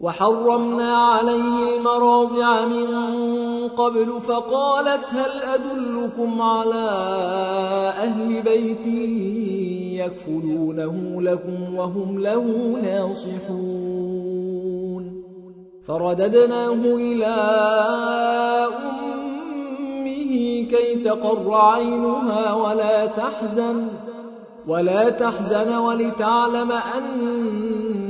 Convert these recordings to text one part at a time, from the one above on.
وحرمنا عليه المراضع من قبل فقالت هل أدلكم على أهل بيت يكفلونه لكم وهم له ناصحون؟ فرددناه إلى أمه كي تقر عينها ولا تحزن ولا تحزن ولتعلم أن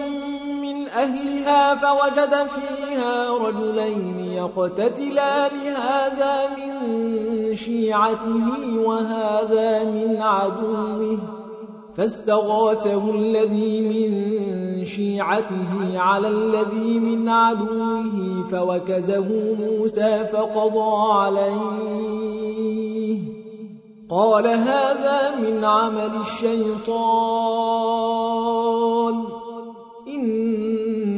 أهلها فوجد فيها رجلين يقتتلان هذا من شيعته وهذا من عدوه. فاستغاثه الذي من شيعته على الذي من عدوه فوكزه موسى فقضى عليه. قال هذا من عمل الشيطان.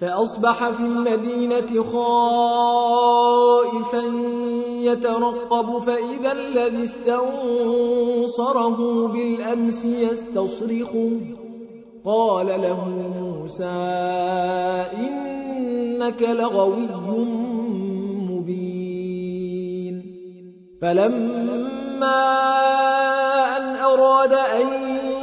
فأصبح في المدينة خائفا يترقب فإذا الذي استنصره بالأمس يستصرخه قال له موسى إنك لغوي مبين. فلما أن أراد أن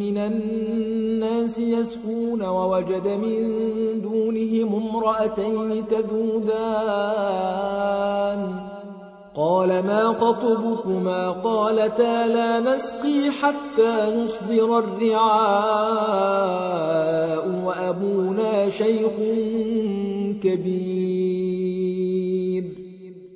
من الناس يسكون ووجد من دونهم امرأتين تذودان. قال ما خطبكما؟ قالتا لا نسقي حتى نصدر الرعاء وأبونا شيخ كبير.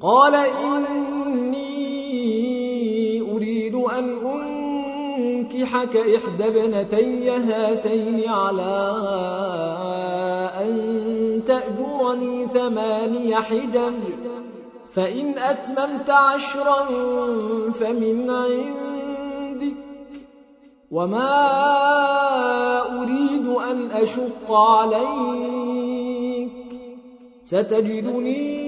قال إني أريد أن أنكحك إحدى ابنتي هاتين على أن تأجرني ثماني حجج فإن أتممت عشرا فمن عندك وما أريد أن أشق عليك. ستجدني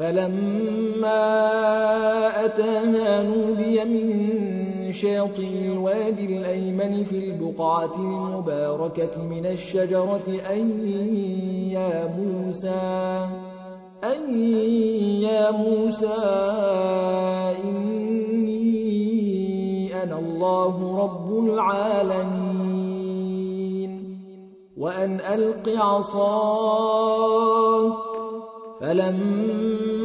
فلما أتاها نودي من شاطئ الوادي الأيمن في البقعة المباركة من الشجرة أن يا موسى أن يا موسى إني أنا الله رب العالمين. وأن ألق عصاك فلما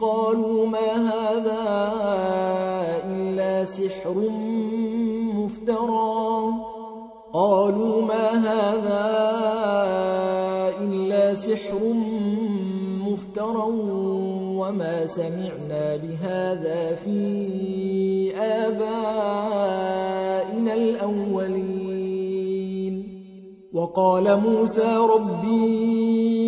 قالوا ما هذا إلا سحر مفترى. قالوا ما هذا إلا سحر مفترى وما سمعنا بهذا في آبائنا الأولين. وقال موسى ربي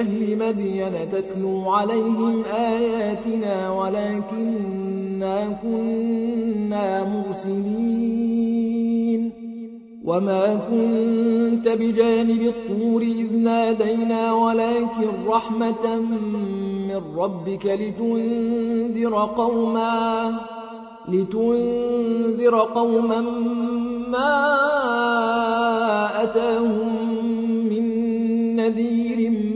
أهل مدين تتلو عليهم آياتنا ولكننا كنا مرسلين وما كنت بجانب الطور إذ نادينا ولكن رحمة من ربك لتنذر قوما لتنذر قوما ما أتاهم من نذير من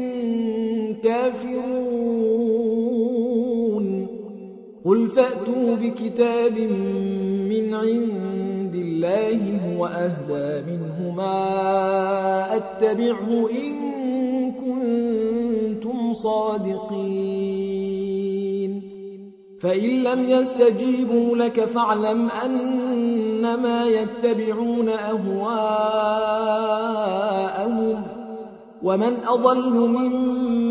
كافرون قل فأتوا بكتاب من عند الله هو أهدى منهما أتبعه إن كنتم صادقين. فإن لم يستجيبوا لك فاعلم أنما يتبعون أهواءهم ومن أضل ممن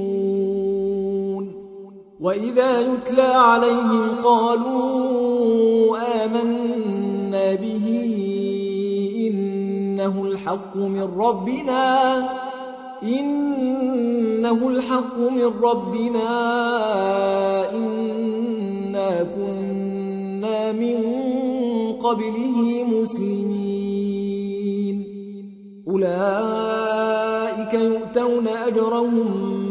وإذا يتلى عليهم قالوا آمنا به إنه الحق من ربنا إنه الحق من ربنا إنا كنا من قبله مسلمين. أولئك يؤتون أجرهم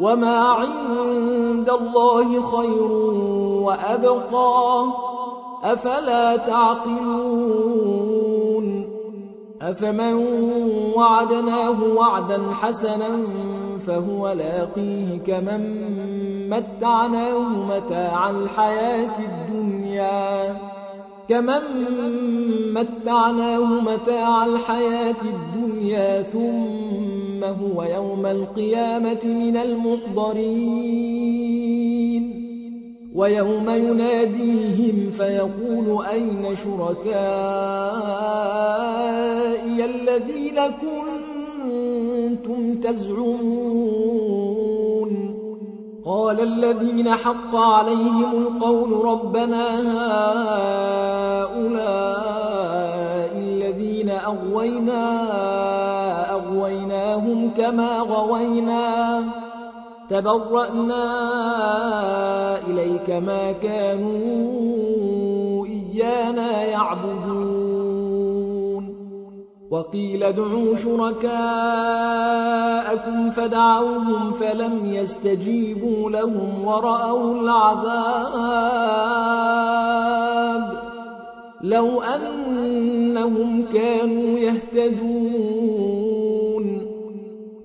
وما عند الله خير وأبقى أفلا تعقلون أفمن وعدناه وعدا حسنا فهو لاقيه كمن متعناه متاع الحياة الدنيا كمن متعناه متاع الحياة الدنيا ثم هو يوم القيامة من المحضرين ويوم يناديهم فيقول أين شركائي الذين كنتم تزعمون؟ قال الذين حق عليهم القول ربنا هؤلاء الذين أغوينا أغويناهم كما غوينا. تبرأنا إليك ما كانوا إيانا يعبدون. وقيل ادعوا شركاءكم فدعوهم فلم يستجيبوا لهم ورأوا العذاب. لو أنهم كانوا يهتدون.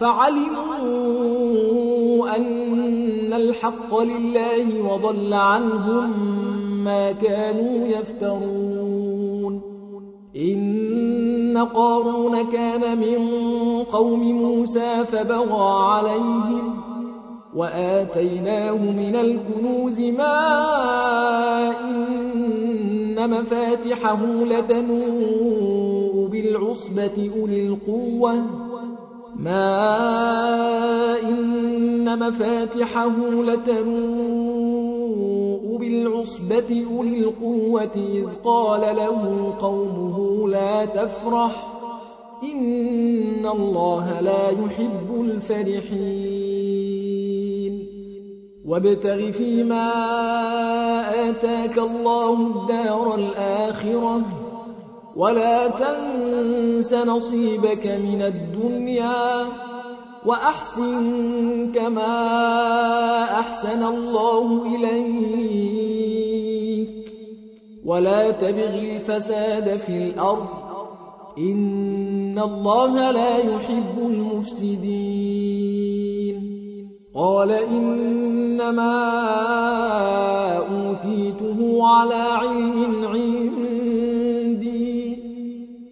فعلموا أن الحق لله وضل عنهم ما كانوا يفترون. إن قارون كان من قوم موسى فبغى عليهم وآتيناه من الكنوز ما إن مفاتحه لتنوء بالعصبة أولي القوة. ما إن مفاتحه لتنوء بالعصبة أولي القوة إذ قال له قومه لا تفرح إن الله لا يحب الفرحين. وابتغ فيما آتاك الله الدار الآخرة. ولا تنس نصيبك من الدنيا وأحسن كما أحسن الله إليك. ولا تبغ الفساد في الأرض. إن الله لا يحب المفسدين. قال إنما أوتيته على علم عندي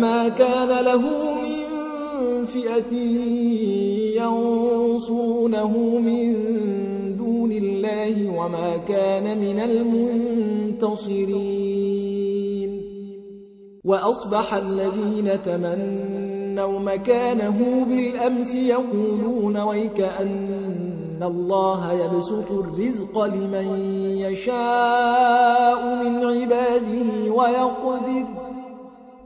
فما كان له من فئة ينصرونه من دون الله وما كان من المنتصرين. وأصبح الذين تمنوا مكانه بالأمس يقولون ويك أن الله يبسط الرزق لمن يشاء من عباده ويقدر